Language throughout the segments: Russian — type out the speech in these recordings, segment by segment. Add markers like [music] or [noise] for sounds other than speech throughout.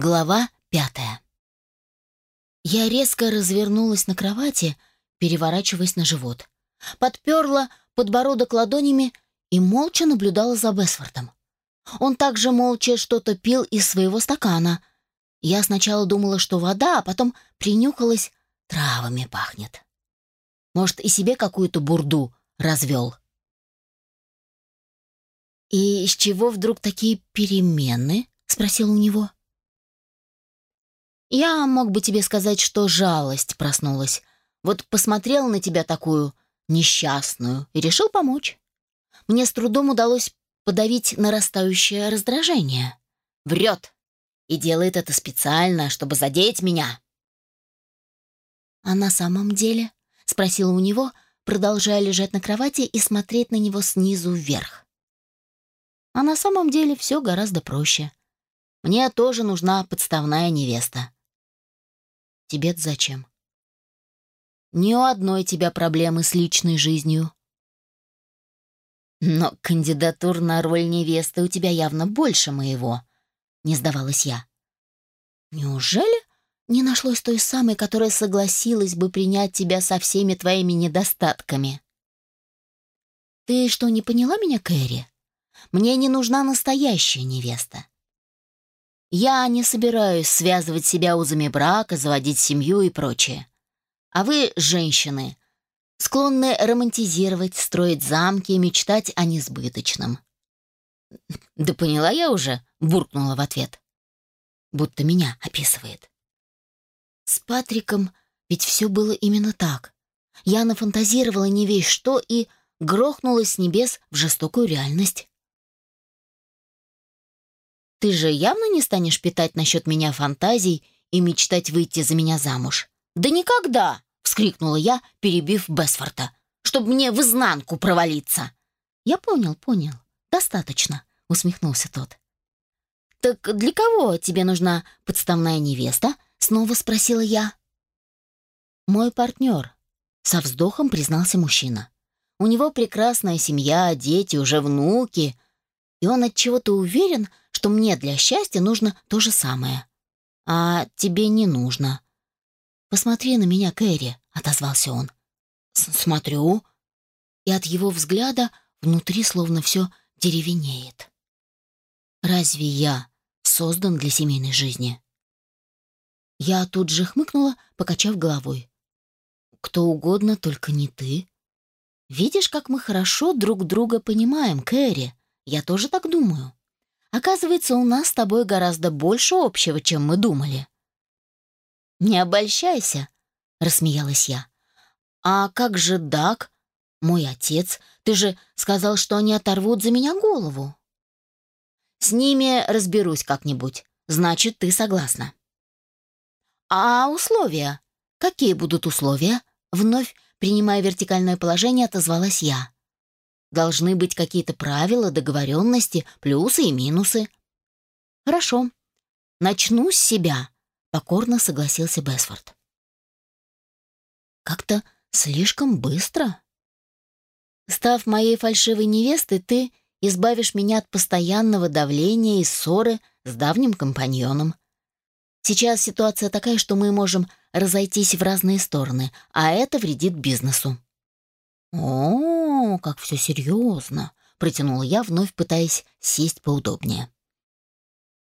Глава пятая. Я резко развернулась на кровати, переворачиваясь на живот. Подперла подбородок ладонями и молча наблюдала за Бесфортом. Он также молча что-то пил из своего стакана. Я сначала думала, что вода, а потом принюхалась, травами пахнет. Может, и себе какую-то бурду развел. «И с чего вдруг такие перемены?» — спросила у него. Я мог бы тебе сказать, что жалость проснулась. Вот посмотрел на тебя такую несчастную и решил помочь. Мне с трудом удалось подавить нарастающее раздражение. Врет. И делает это специально, чтобы задеть меня. «А на самом деле?» — спросила у него, продолжая лежать на кровати и смотреть на него снизу вверх. «А на самом деле все гораздо проще. Мне тоже нужна подставная невеста. Тебе зачем? Ни у одной тебя проблемы с личной жизнью. Но кандидатур на роль невесты у тебя явно больше моего, не сдавалась я. Неужели не нашлось той самой, которая согласилась бы принять тебя со всеми твоими недостатками? Ты что, не поняла меня, Кэрри? Мне не нужна настоящая невеста. Я не собираюсь связывать себя узами брака, заводить семью и прочее. А вы, женщины, склонны романтизировать, строить замки и мечтать о несбыточном. «Да поняла я уже», — буркнула в ответ. Будто меня описывает. С Патриком ведь все было именно так. Я нафантазировала не весь что и грохнулась с небес в жестокую реальность. Ты же явно не станешь питать насчет меня фантазий и мечтать выйти за меня замуж. Да никогда, вскрикнула я, перебив Бесфорта, чтобы мне в изнанку провалиться. Я понял, понял. Достаточно, усмехнулся тот. Так для кого тебе нужна подставная невеста? снова спросила я. Мой партнер, со вздохом признался мужчина. У него прекрасная семья, дети, уже внуки, и он от чего-то уверен, что мне для счастья нужно то же самое. А тебе не нужно. Посмотри на меня, Кэрри, отозвался он. Смотрю. И от его взгляда внутри словно все деревенеет. Разве я создан для семейной жизни? Я тут же хмыкнула, покачав головой. Кто угодно, только не ты. Видишь, как мы хорошо друг друга понимаем, Кэрри? Я тоже так думаю. Оказывается, у нас с тобой гораздо больше общего, чем мы думали». «Не обольщайся», — рассмеялась я. «А как же Дак, мой отец? Ты же сказал, что они оторвут за меня голову». «С ними разберусь как-нибудь. Значит, ты согласна». «А условия? Какие будут условия?» Вновь, принимая вертикальное положение, отозвалась я. Должны быть какие-то правила, договоренности, плюсы и минусы. Хорошо. Начну с себя, покорно согласился Бесфорд. Как-то слишком быстро. Став моей фальшивой невестой, ты избавишь меня от постоянного давления и ссоры с давним компаньоном. Сейчас ситуация такая, что мы можем разойтись в разные стороны, а это вредит бизнесу. «О, как все серьезно!» — протянула я, вновь пытаясь сесть поудобнее.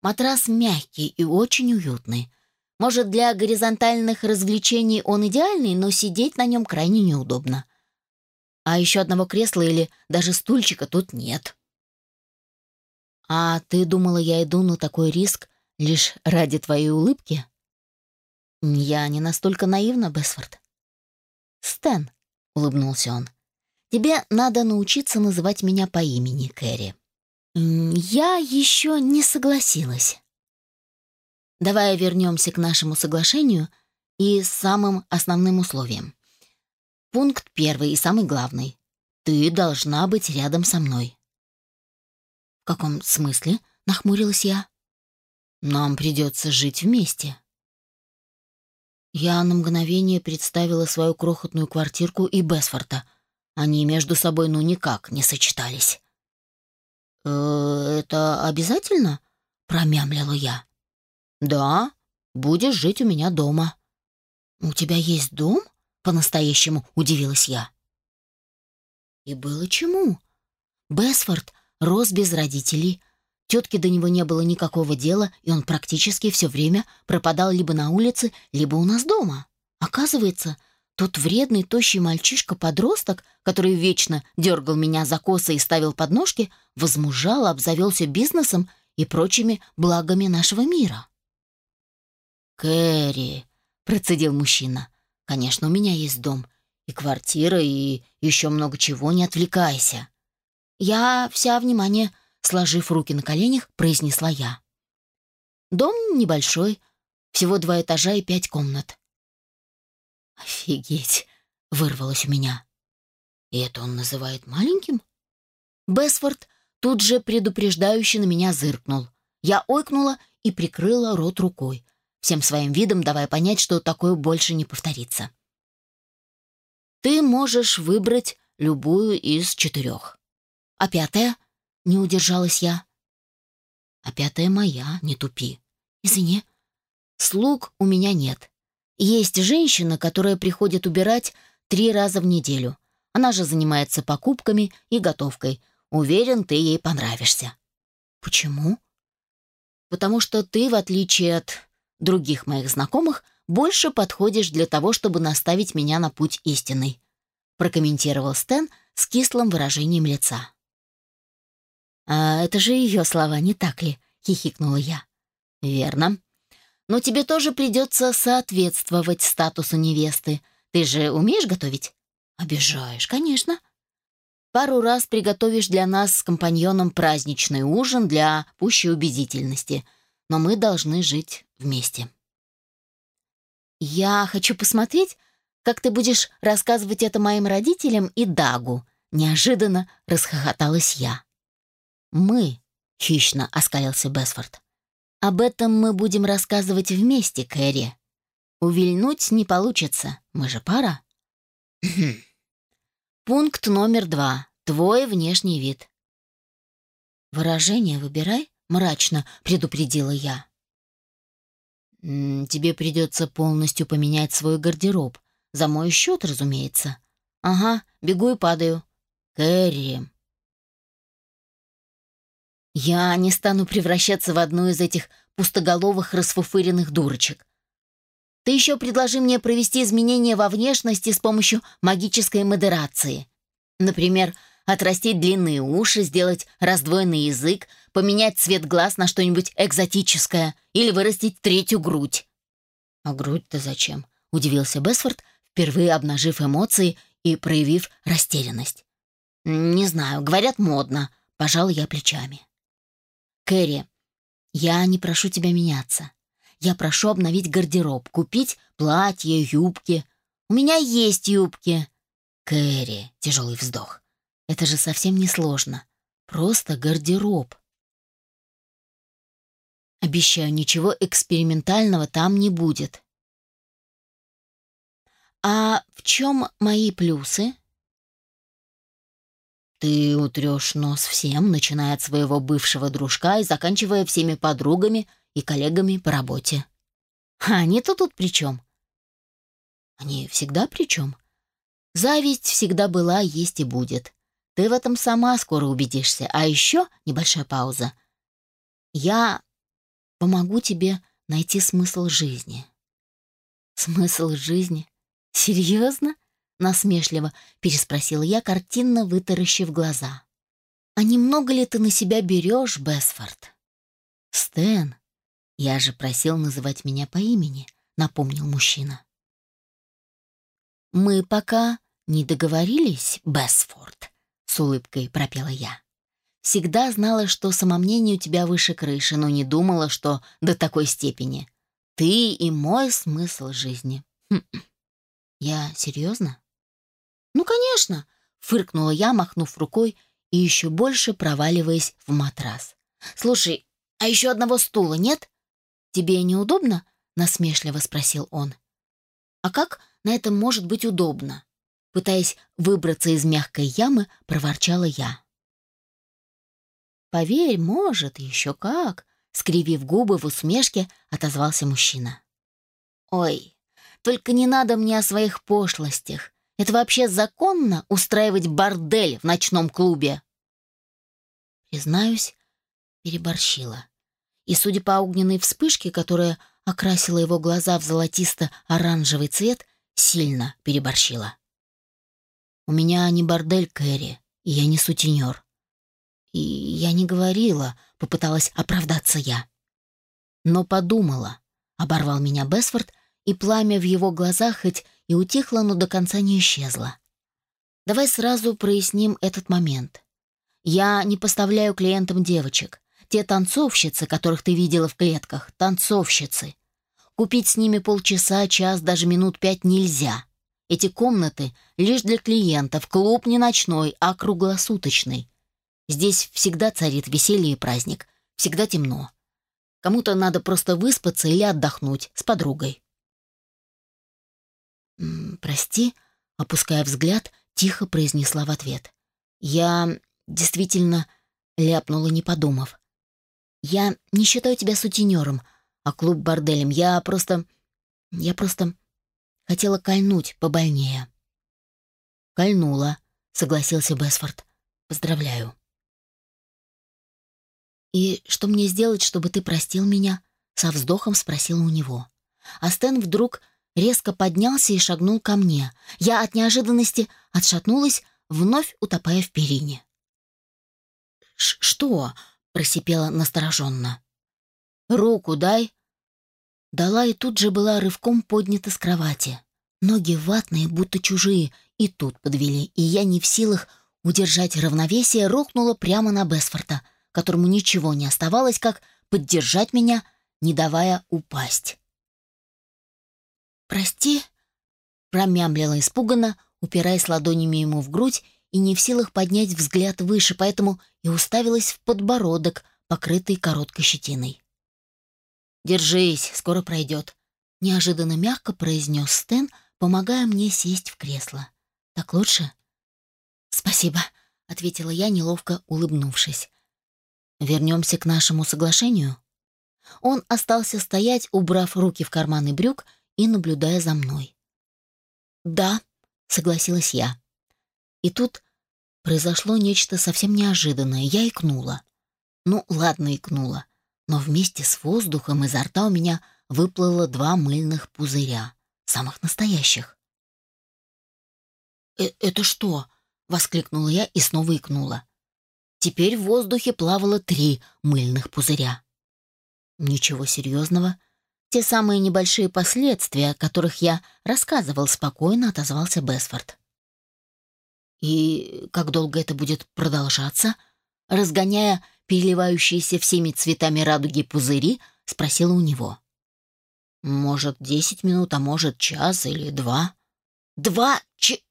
Матрас мягкий и очень уютный. Может, для горизонтальных развлечений он идеальный, но сидеть на нем крайне неудобно. А еще одного кресла или даже стульчика тут нет. «А ты думала, я иду на такой риск лишь ради твоей улыбки?» «Я не настолько наивна, Бесфорд». «Стэн», — улыбнулся он, Тебе надо научиться называть меня по имени, Кэрри. Я еще не согласилась. Давай вернемся к нашему соглашению и самым основным условиям. Пункт первый и самый главный. Ты должна быть рядом со мной. В каком смысле? Нахмурилась я. Нам придется жить вместе. Я на мгновение представила свою крохотную квартирку и Бесфорта — они между собой ну никак не сочетались. «Э, «Это обязательно?» — промямлила я. «Да, будешь жить у меня дома». «У тебя есть дом?» — по-настоящему удивилась я. И было чему. Бесфорд рос без родителей, тетке до него не было никакого дела, и он практически все время пропадал либо на улице, либо у нас дома. Оказывается, тот вредный, тощий мальчишка-подросток, который вечно дергал меня за косы и ставил подножки, возмужал, обзавелся бизнесом и прочими благами нашего мира. «Кэрри», — процедил мужчина, — «конечно, у меня есть дом, и квартира, и еще много чего, не отвлекайся». Я вся внимание, сложив руки на коленях, произнесла я. Дом небольшой, всего два этажа и пять комнат. «Офигеть!» — вырвалось у меня. «И это он называет маленьким?» Бесфорд тут же предупреждающе на меня зыркнул. Я ойкнула и прикрыла рот рукой, всем своим видом давая понять, что такое больше не повторится. «Ты можешь выбрать любую из четырех. А пятая?» — не удержалась я. «А пятая моя, не тупи. Извини. Слуг у меня нет. Есть женщина, которая приходит убирать три раза в неделю. Она же занимается покупками и готовкой. Уверен, ты ей понравишься. Почему? Потому что ты, в отличие от других моих знакомых, больше подходишь для того, чтобы наставить меня на путь истинный, прокомментировал Стэн с кислым выражением лица. «А это же ее слова, не так ли?» — хихикнула я. «Верно но тебе тоже придется соответствовать статусу невесты. Ты же умеешь готовить? Обижаешь, конечно. Пару раз приготовишь для нас с компаньоном праздничный ужин для пущей убедительности, но мы должны жить вместе. Я хочу посмотреть, как ты будешь рассказывать это моим родителям и Дагу. Неожиданно расхохоталась я. Мы, хищно оскалился Бесфорд. Об этом мы будем рассказывать вместе, Кэрри. Увильнуть не получится, мы же пара. Пункт номер два. Твой внешний вид. Выражение выбирай, мрачно предупредила я. Тебе придется полностью поменять свой гардероб. За мой счет, разумеется. Ага, бегу и падаю. Кэрри. Я не стану превращаться в одну из этих пустоголовых расфуфыренных дурочек. Ты еще предложи мне провести изменения во внешности с помощью магической модерации. Например, отрастить длинные уши, сделать раздвоенный язык, поменять цвет глаз на что-нибудь экзотическое или вырастить третью грудь. «А грудь-то зачем?» — удивился Бесфорд, впервые обнажив эмоции и проявив растерянность. «Не знаю, говорят, модно», — пожал я плечами. Кэрри, я не прошу тебя меняться. Я прошу обновить гардероб, купить платья, юбки. У меня есть юбки. Кэрри, тяжелый вздох. Это же совсем не сложно. Просто гардероб. Обещаю, ничего экспериментального там не будет. А в чем мои плюсы? Ты утрешь нос всем, начиная от своего бывшего дружка и заканчивая всеми подругами и коллегами по работе. А они-то тут при чем? Они всегда при чем? Зависть всегда была, есть и будет. Ты в этом сама скоро убедишься. А еще небольшая пауза. Я помогу тебе найти смысл жизни. Смысл жизни? Серьезно? Насмешливо переспросила я, картинно вытаращив глаза. «А немного ли ты на себя берешь, Бесфорд?» «Стэн, я же просил называть меня по имени», — напомнил мужчина. «Мы пока не договорились, Бесфорд», — с улыбкой пропела я. «Всегда знала, что самомнение у тебя выше крыши, но не думала, что до такой степени. Ты и мой смысл жизни». Хм. «Я серьезно?» «Ну, конечно!» — фыркнула я, махнув рукой и еще больше проваливаясь в матрас. «Слушай, а еще одного стула нет? Тебе неудобно?» — насмешливо спросил он. «А как на этом может быть удобно?» Пытаясь выбраться из мягкой ямы, проворчала я. «Поверь, может, еще как», — скривив губы в усмешке, отозвался мужчина. «Ой, только не надо мне о своих пошлостях. Это вообще законно устраивать бордель в ночном клубе?» Признаюсь, переборщила. И, судя по огненной вспышке, которая окрасила его глаза в золотисто-оранжевый цвет, сильно переборщила. «У меня не бордель, Кэрри, и я не сутенер». «И я не говорила», — попыталась оправдаться я. «Но подумала», — оборвал меня Бесфорд, и пламя в его глазах хоть и утихло, но до конца не исчезло. «Давай сразу проясним этот момент. Я не поставляю клиентам девочек. Те танцовщицы, которых ты видела в клетках, танцовщицы. Купить с ними полчаса, час, даже минут пять нельзя. Эти комнаты лишь для клиентов, клуб не ночной, а круглосуточный. Здесь всегда царит веселье и праздник, всегда темно. Кому-то надо просто выспаться или отдохнуть с подругой. «Прости», — опуская взгляд, тихо произнесла в ответ. «Я действительно ляпнула, не подумав. Я не считаю тебя сутенером, а клуб борделем. Я просто... Я просто хотела кольнуть побольнее. Кольнула, согласился Бесфорд. Поздравляю. «И что мне сделать, чтобы ты простил меня?» Со вздохом спросила у него. А Стэн вдруг резко поднялся и шагнул ко мне. Я от неожиданности отшатнулась, вновь утопая в перине. «Что?» — просипела настороженно. «Руку дай!» Дала и тут же была рывком поднята с кровати. Ноги ватные, будто чужие, и тут подвели, и я не в силах удержать равновесие, рухнула прямо на Бесфорта, которому ничего не оставалось, как поддержать меня, не давая упасть. «Прости», — промямлила испуганно, упираясь ладонями ему в грудь и не в силах поднять взгляд выше, поэтому и уставилась в подбородок, покрытый короткой щетиной. «Держись, скоро пройдет», — неожиданно мягко произнес Стэн, помогая мне сесть в кресло. «Так лучше?» «Спасибо», — ответила я, неловко улыбнувшись. «Вернемся к нашему соглашению?» Он остался стоять, убрав руки в карманы брюк и наблюдая за мной. «Да», — согласилась я. И тут произошло нечто совсем неожиданное. Я икнула. Ну, ладно, икнула. Но вместе с воздухом изо рта у меня выплыло два мыльных пузыря. Самых настоящих. «Э «Это что?» — воскликнула я и снова икнула. Теперь в воздухе плавало три мыльных пузыря. Ничего серьезного. Те самые небольшие последствия, о которых я рассказывал, спокойно отозвался Бесфорд. И как долго это будет продолжаться? Разгоняя переливающиеся всеми цветами радуги пузыри, спросила у него. Может, десять минут, а может, час или два. Два ч...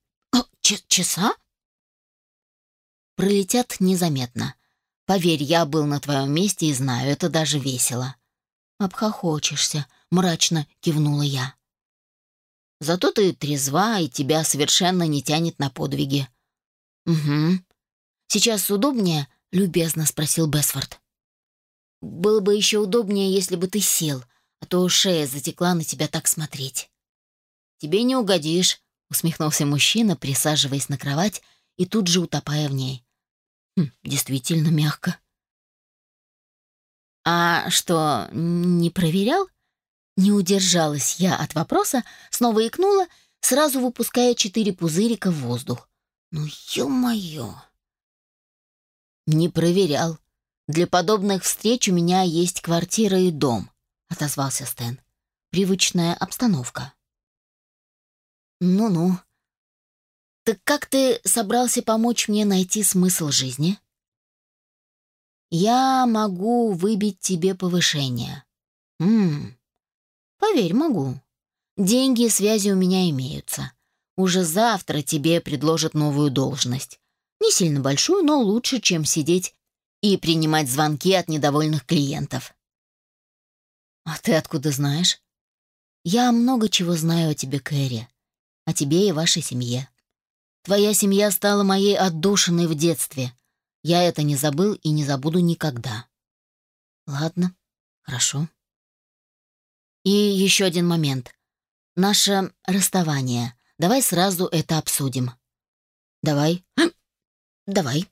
ч... часа? Пролетят незаметно. Поверь, я был на твоем месте и знаю, это даже весело. Обхохочешься, мрачно кивнула я. Зато ты трезва, и тебя совершенно не тянет на подвиги. «Угу. Сейчас удобнее?» — любезно спросил Бесфорд. «Было бы еще удобнее, если бы ты сел, а то шея затекла на тебя так смотреть». «Тебе не угодишь», — усмехнулся мужчина, присаживаясь на кровать и тут же утопая в ней. Хм, действительно мягко. «А что, не проверял?» Не удержалась я от вопроса, снова икнула, сразу выпуская четыре пузырика в воздух. Ну, ё-моё. Не проверял. Для подобных встреч у меня есть квартира и дом, отозвался Стэн. Привычная обстановка. Ну-ну. Так как ты собрался помочь мне найти смысл жизни? Я могу выбить тебе повышение. Хм. Поверь, могу. Деньги и связи у меня имеются. Уже завтра тебе предложат новую должность. Не сильно большую, но лучше, чем сидеть и принимать звонки от недовольных клиентов. А ты откуда знаешь? Я много чего знаю о тебе, Кэрри. О тебе и вашей семье. Твоя семья стала моей отдушиной в детстве. Я это не забыл и не забуду никогда. Ладно, Хорошо. И еще один момент. Наше расставание. Давай сразу это обсудим. Давай. [clears throat] Давай.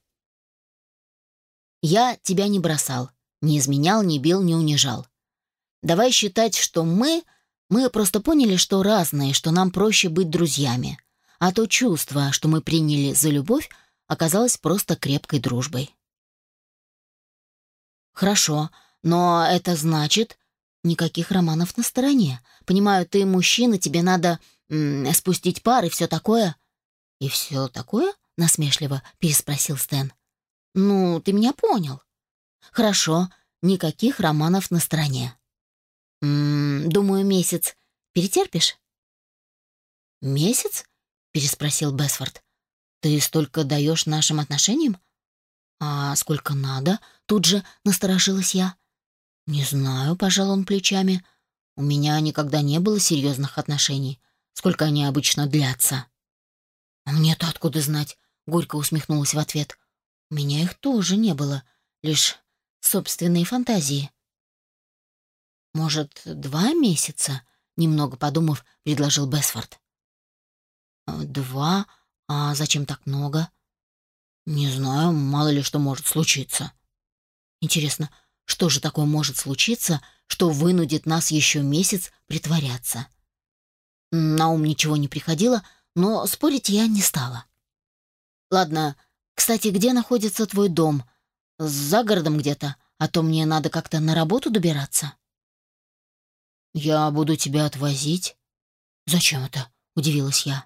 Я тебя не бросал, не изменял, не бил, не унижал. Давай считать, что мы... Мы просто поняли, что разные, что нам проще быть друзьями. А то чувство, что мы приняли за любовь, оказалось просто крепкой дружбой. Хорошо, но это значит, никаких романов на стороне. Понимаю, ты мужчина, тебе надо спустить пар и все такое. И все такое? Насмешливо переспросил Стэн. Ну, ты меня понял. Хорошо, никаких романов на стороне. М, думаю, месяц. Перетерпишь? Месяц? переспросил Бесфорд. Ты столько даешь нашим отношениям? А сколько надо? Тут же насторожилась я. «Не знаю», — пожал он плечами. «У меня никогда не было серьезных отношений. Сколько они обычно длятся?» «А мне-то откуда знать?» — горько усмехнулась в ответ. «У меня их тоже не было, лишь собственные фантазии». «Может, два месяца?» — немного подумав, предложил Бесфорд. «Два? А зачем так много?» «Не знаю, мало ли что может случиться». «Интересно, что же такое может случиться, что вынудит нас еще месяц притворяться? На ум ничего не приходило, но спорить я не стала. Ладно, кстати, где находится твой дом? За городом где-то, а то мне надо как-то на работу добираться. Я буду тебя отвозить. Зачем это? Удивилась я.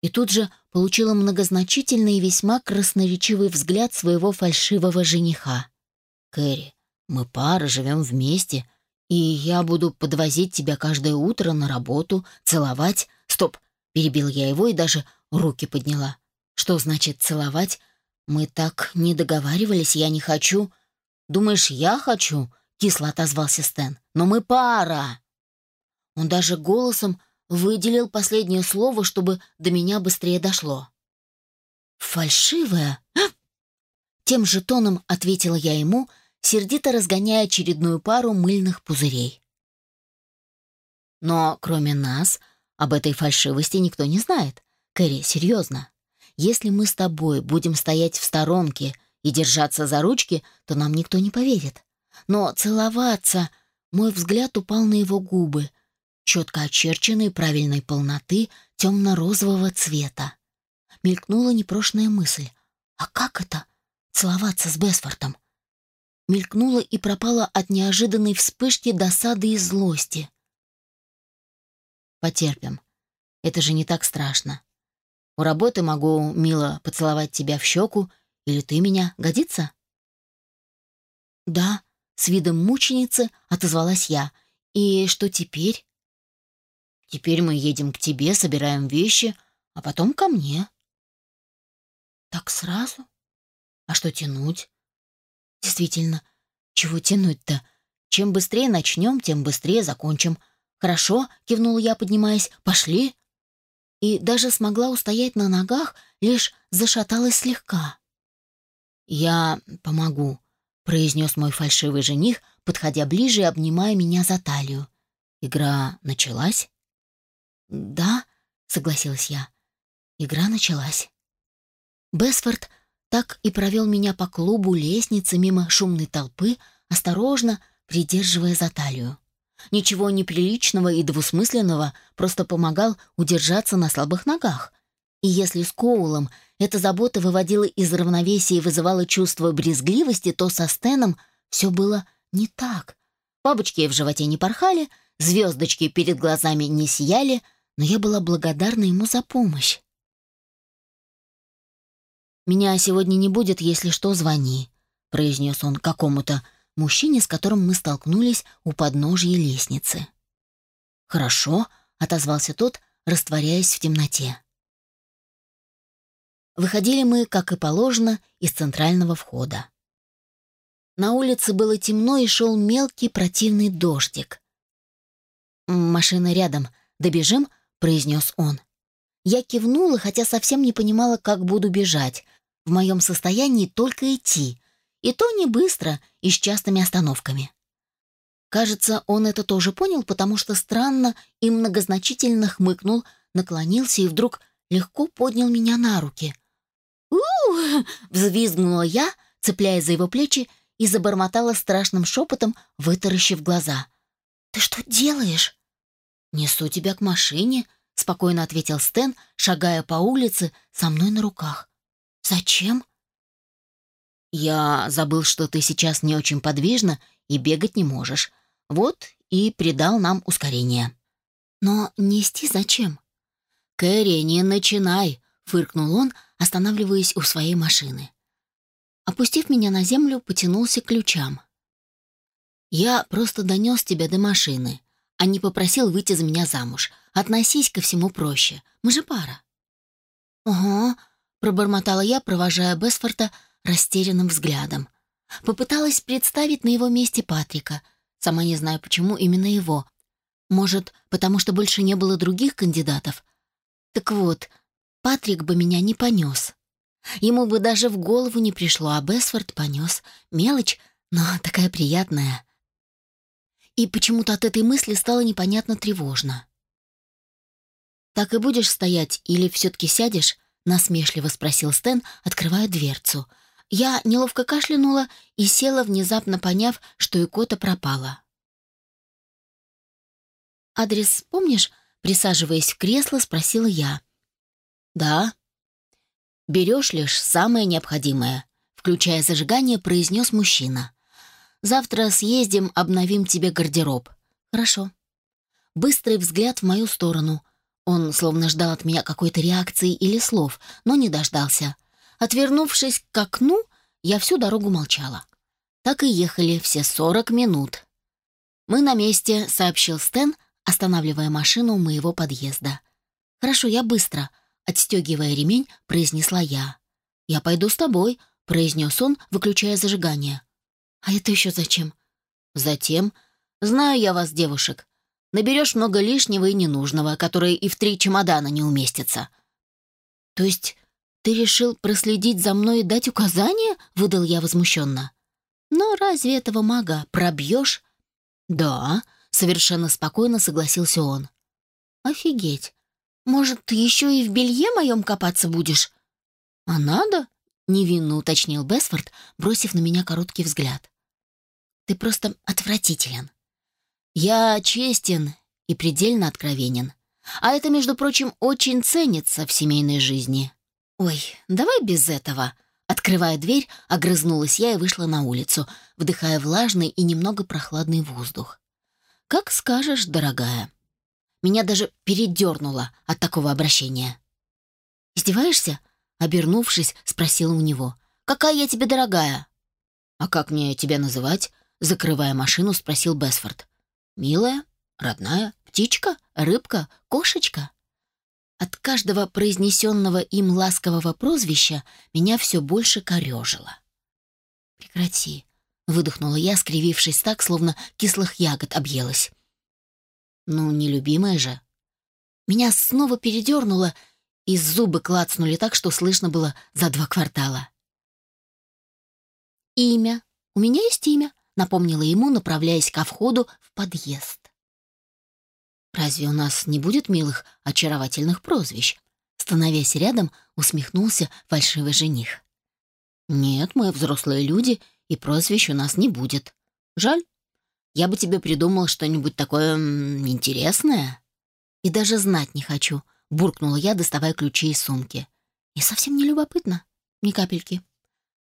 И тут же получила многозначительный и весьма красноречивый взгляд своего фальшивого жениха. Кэрри, мы пара, живем вместе, и я буду подвозить тебя каждое утро на работу, целовать. Стоп, перебил я его и даже руки подняла. Что значит целовать? Мы так не договаривались, я не хочу. Думаешь, я хочу? Кисло отозвался Стэн. Но мы пара. Он даже голосом выделил последнее слово, чтобы до меня быстрее дошло. «Фальшивая?» Тем же тоном ответила я ему, сердито разгоняя очередную пару мыльных пузырей. Но кроме нас об этой фальшивости никто не знает. Кэрри, серьезно. Если мы с тобой будем стоять в сторонке и держаться за ручки, то нам никто не поверит. Но целоваться... Мой взгляд упал на его губы, четко очерченные правильной полноты темно-розового цвета. Мелькнула непрошенная мысль. А как это — целоваться с Бесфортом? Мелькнула и пропала от неожиданной вспышки досады и злости. «Потерпим. Это же не так страшно. У работы могу, мило, поцеловать тебя в щеку, или ты меня. Годится?» «Да», — с видом мученицы отозвалась я. «И что теперь?» «Теперь мы едем к тебе, собираем вещи, а потом ко мне». «Так сразу? А что тянуть? Действительно, чего тянуть-то? Чем быстрее начнем, тем быстрее закончим. Хорошо, кивнула я, поднимаясь. Пошли. И даже смогла устоять на ногах, лишь зашаталась слегка. Я помогу, произнес мой фальшивый жених, подходя ближе и обнимая меня за талию. Игра началась? Да, согласилась я. Игра началась. Бесфорд так и провел меня по клубу лестницы мимо шумной толпы, осторожно придерживая за талию. Ничего неприличного и двусмысленного, просто помогал удержаться на слабых ногах. И если с Коулом эта забота выводила из равновесия и вызывала чувство брезгливости, то со Стеном все было не так. Бабочки в животе не порхали, звездочки перед глазами не сияли, но я была благодарна ему за помощь. «Меня сегодня не будет, если что, звони», — произнес он какому-то мужчине, с которым мы столкнулись у подножья лестницы. «Хорошо», — отозвался тот, растворяясь в темноте. Выходили мы, как и положено, из центрального входа. На улице было темно и шел мелкий противный дождик. «Машина рядом. Добежим?» — произнес он. Я кивнула, хотя совсем не понимала, как буду бежать. В моем состоянии только идти, и то не быстро и с частыми остановками. Кажется, он это тоже понял, потому что странно и многозначительно хмыкнул, наклонился и вдруг легко поднял меня на руки. у, взвизгнула я, цепляясь за его плечи, и забормотала страшным шепотом, вытаращив глаза. «Ты что делаешь?» «Несу тебя к машине», — спокойно ответил Стэн, шагая по улице со мной на руках. «Зачем?» «Я забыл, что ты сейчас не очень подвижна и бегать не можешь. Вот и придал нам ускорение. Но нести зачем? «Кэрри, не начинай!» — фыркнул он, останавливаясь у своей машины. Опустив меня на землю, потянулся к ключам. «Я просто донес тебя до машины, а не попросил выйти за меня замуж. Относись ко всему проще. Мы же пара». «Ага», — пробормотала я, провожая Бесфорта растерянным взглядом. Попыталась представить на его месте Патрика — Сама не знаю, почему именно его. Может, потому что больше не было других кандидатов? Так вот, Патрик бы меня не понес. Ему бы даже в голову не пришло, а Бесфорд понес. Мелочь, но такая приятная. И почему-то от этой мысли стало непонятно тревожно. «Так и будешь стоять или все-таки сядешь?» — насмешливо спросил Стэн, открывая дверцу — я неловко кашлянула и села, внезапно поняв, что икота пропала. «Адрес помнишь?» — присаживаясь в кресло, спросила я. «Да». «Берешь лишь самое необходимое», — включая зажигание, произнес мужчина. «Завтра съездим, обновим тебе гардероб». «Хорошо». Быстрый взгляд в мою сторону. Он словно ждал от меня какой-то реакции или слов, но не дождался. Отвернувшись к окну, я всю дорогу молчала. Так и ехали все сорок минут. «Мы на месте», — сообщил Стэн, останавливая машину у моего подъезда. «Хорошо, я быстро», — отстегивая ремень, произнесла я. «Я пойду с тобой», — произнес он, выключая зажигание. «А это еще зачем?» «Затем. Знаю я вас, девушек. Наберешь много лишнего и ненужного, которое и в три чемодана не уместится». «То есть «Ты решил проследить за мной и дать указания?» — выдал я возмущенно. «Но разве этого мага пробьешь?» «Да», — совершенно спокойно согласился он. «Офигеть! Может, еще и в белье моем копаться будешь?» «А надо?» — невинно уточнил Бесфорд, бросив на меня короткий взгляд. «Ты просто отвратителен. Я честен и предельно откровенен. А это, между прочим, очень ценится в семейной жизни. «Ой, давай без этого». Открывая дверь, огрызнулась я и вышла на улицу, вдыхая влажный и немного прохладный воздух. «Как скажешь, дорогая». Меня даже передернуло от такого обращения. «Издеваешься?» — обернувшись, спросила у него. «Какая я тебе дорогая?» «А как мне тебя называть?» — закрывая машину, спросил Бесфорд. «Милая? Родная? Птичка? Рыбка? Кошечка?» От каждого произнесенного им ласкового прозвища меня все больше корежило. «Прекрати», — выдохнула я, скривившись так, словно кислых ягод объелась. «Ну, нелюбимая же». Меня снова передернуло, и зубы клацнули так, что слышно было за два квартала. «Имя. У меня есть имя», — напомнила ему, направляясь ко входу в подъезд. Разве у нас не будет милых, очаровательных прозвищ? Становясь рядом, усмехнулся фальшивый жених. Нет, мы взрослые люди, и прозвищ у нас не будет. Жаль. Я бы тебе придумал что-нибудь такое интересное. И даже знать не хочу, буркнула я, доставая ключи из сумки. И совсем не любопытно, ни капельки.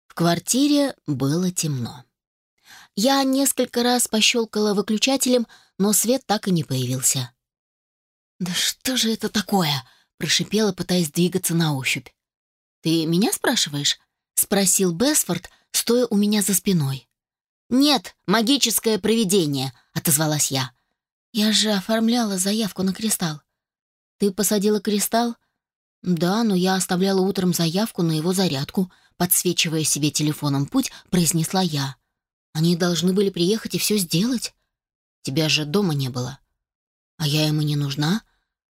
В квартире было темно. Я несколько раз пощелкала выключателем, но свет так и не появился. «Да что же это такое?» — прошипела, пытаясь двигаться на ощупь. «Ты меня спрашиваешь?» — спросил Бесфорд, стоя у меня за спиной. «Нет, магическое провидение», — отозвалась я. «Я же оформляла заявку на кристалл». «Ты посадила кристалл?» «Да, но я оставляла утром заявку на его зарядку», подсвечивая себе телефоном путь, произнесла я. «Они должны были приехать и все сделать. Тебя же дома не было». А я ему не нужна.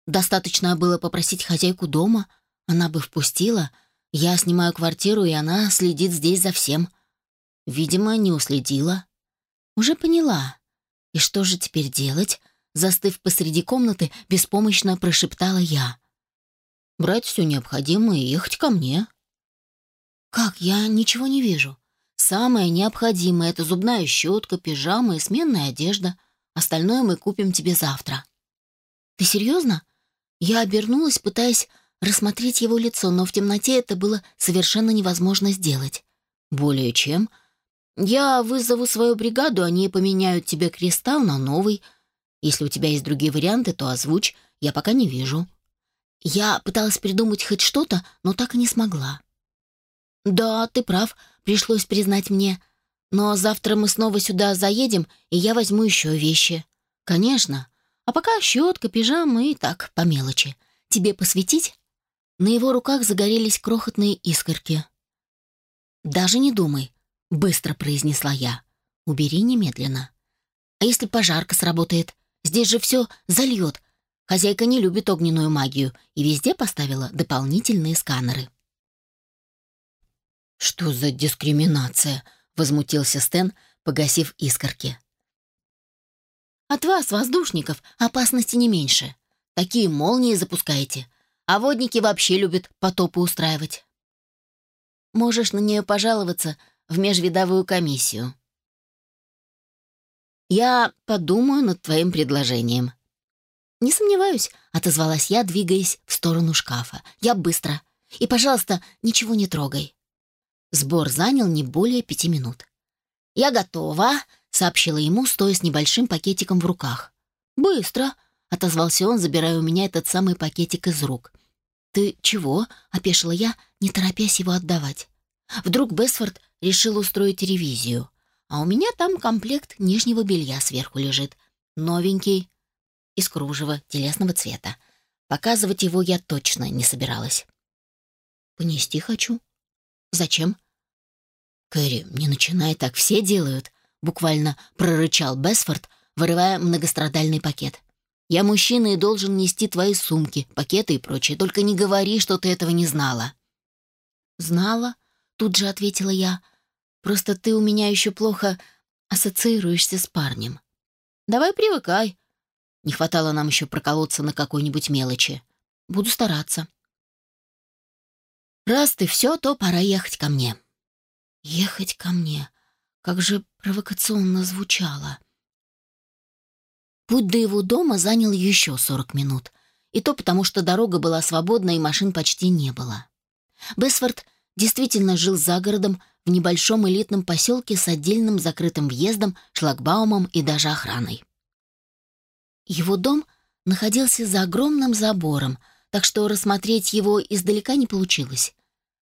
Достаточно было попросить хозяйку дома, она бы впустила. Я снимаю квартиру, и она следит здесь за всем. Видимо, не уследила. Уже поняла. И что же теперь делать? Застыв посреди комнаты, беспомощно прошептала я. «Брать все необходимое и ехать ко мне». «Как? Я ничего не вижу. Самое необходимое — это зубная щетка, пижама и сменная одежда. Остальное мы купим тебе завтра». «Ты серьезно?» Я обернулась, пытаясь рассмотреть его лицо, но в темноте это было совершенно невозможно сделать. «Более чем. Я вызову свою бригаду, они поменяют тебе кристалл на новый. Если у тебя есть другие варианты, то озвучь, я пока не вижу». Я пыталась придумать хоть что-то, но так и не смогла. «Да, ты прав, пришлось признать мне. Но завтра мы снова сюда заедем, и я возьму еще вещи». «Конечно. А пока щетка, пижама и так, по мелочи. Тебе посветить?» На его руках загорелись крохотные искорки. «Даже не думай», — быстро произнесла я. «Убери немедленно. А если пожарка сработает? Здесь же все зальет. Хозяйка не любит огненную магию и везде поставила дополнительные сканеры». «Что за дискриминация?» — возмутился Стэн, погасив искорки. «От вас, воздушников, опасности не меньше. Такие молнии запускаете, а водники вообще любят потопы устраивать. Можешь на нее пожаловаться в межвидовую комиссию. Я подумаю над твоим предложением. Не сомневаюсь, отозвалась я, двигаясь в сторону шкафа. Я быстро. И, пожалуйста, ничего не трогай. Сбор занял не более пяти минут. «Я готова», — сообщила ему, стоя с небольшим пакетиком в руках. «Быстро», — отозвался он, забирая у меня этот самый пакетик из рук. «Ты чего?» — опешила я, не торопясь его отдавать. Вдруг Бесфорд решил устроить ревизию, а у меня там комплект нижнего белья сверху лежит, новенький, из кружева, телесного цвета. Показывать его я точно не собиралась. «Понести хочу». «Зачем?» «Кэрри, не начинай так, все делают», — буквально прорычал Бесфорд, вырывая многострадальный пакет. Я мужчина и должен нести твои сумки, пакеты и прочее. Только не говори, что ты этого не знала». «Знала», — тут же ответила я. «Просто ты у меня еще плохо ассоциируешься с парнем. Давай привыкай. Не хватало нам еще проколоться на какой-нибудь мелочи. Буду стараться». «Раз ты все, то пора ехать ко мне». «Ехать ко мне», как же провокационно звучало. Путь до его дома занял еще 40 минут. И то потому, что дорога была свободна и машин почти не было. Бесфорд действительно жил за городом в небольшом элитном поселке с отдельным закрытым въездом, шлагбаумом и даже охраной. Его дом находился за огромным забором, так что рассмотреть его издалека не получилось.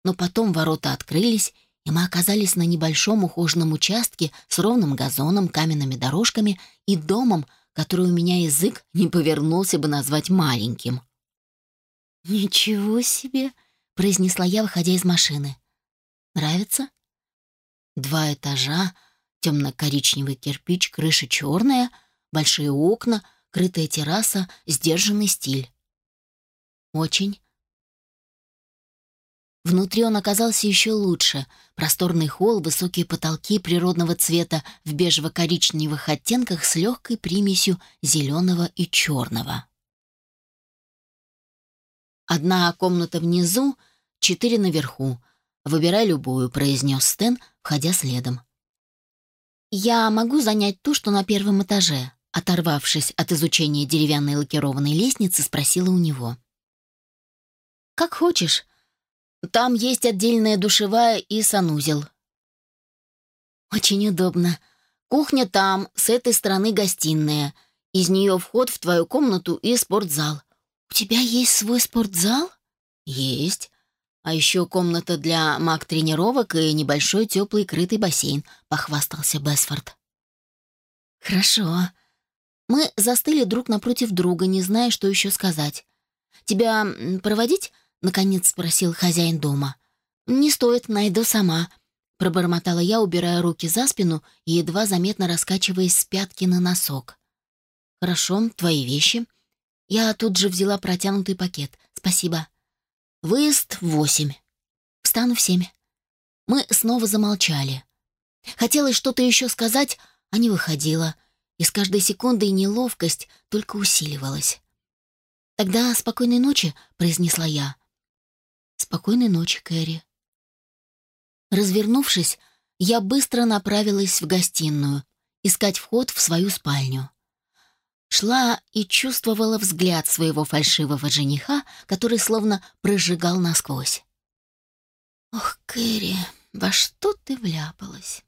Но потом ворота открылись, и мы оказались на небольшом ухоженном участке с ровным газоном, каменными дорожками и домом, который у меня язык не повернулся бы назвать маленьким. «Ничего себе!» — произнесла я, выходя из машины. «Нравится?» Два этажа, темно-коричневый кирпич, крыша черная, большие окна, крытая терраса, сдержанный стиль. «Очень». Внутри он оказался еще лучше. Просторный холл, высокие потолки природного цвета в бежево-коричневых оттенках с легкой примесью зеленого и черного. «Одна комната внизу, четыре наверху. Выбирай любую», — произнес Стэн, входя следом. «Я могу занять ту, что на первом этаже», — оторвавшись от изучения деревянной лакированной лестницы, спросила у него. «Как хочешь», там есть отдельная душевая и санузел. Очень удобно. Кухня там, с этой стороны гостиная. Из нее вход в твою комнату и спортзал. У тебя есть свой спортзал? Есть. А еще комната для маг-тренировок и небольшой теплый крытый бассейн, похвастался Бесфорд. Хорошо. Мы застыли друг напротив друга, не зная, что еще сказать. Тебя проводить? — наконец спросил хозяин дома. «Не стоит, найду сама», — пробормотала я, убирая руки за спину и едва заметно раскачиваясь с пятки на носок. «Хорошо, твои вещи». Я тут же взяла протянутый пакет. «Спасибо». «Выезд в восемь. Встану в семь». Мы снова замолчали. Хотелось что-то еще сказать, а не выходило. и с каждой секундой неловкость только усиливалась. «Тогда спокойной ночи», — произнесла я. «Спокойной ночи, Кэрри». Развернувшись, я быстро направилась в гостиную, искать вход в свою спальню. Шла и чувствовала взгляд своего фальшивого жениха, который словно прожигал насквозь. «Ох, Кэрри, во что ты вляпалась?»